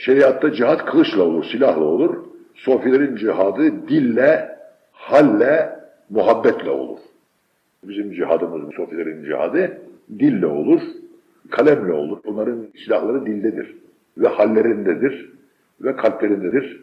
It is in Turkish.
Şeriatta cihat kılıçla olur, silahla olur. Sofilerin cihadı dille, halle, muhabbetle olur. Bizim cihadımız, sofilerin cihadı dille olur, kalemle olur. Onların silahları dildedir ve hallerindedir ve kalplerindedir.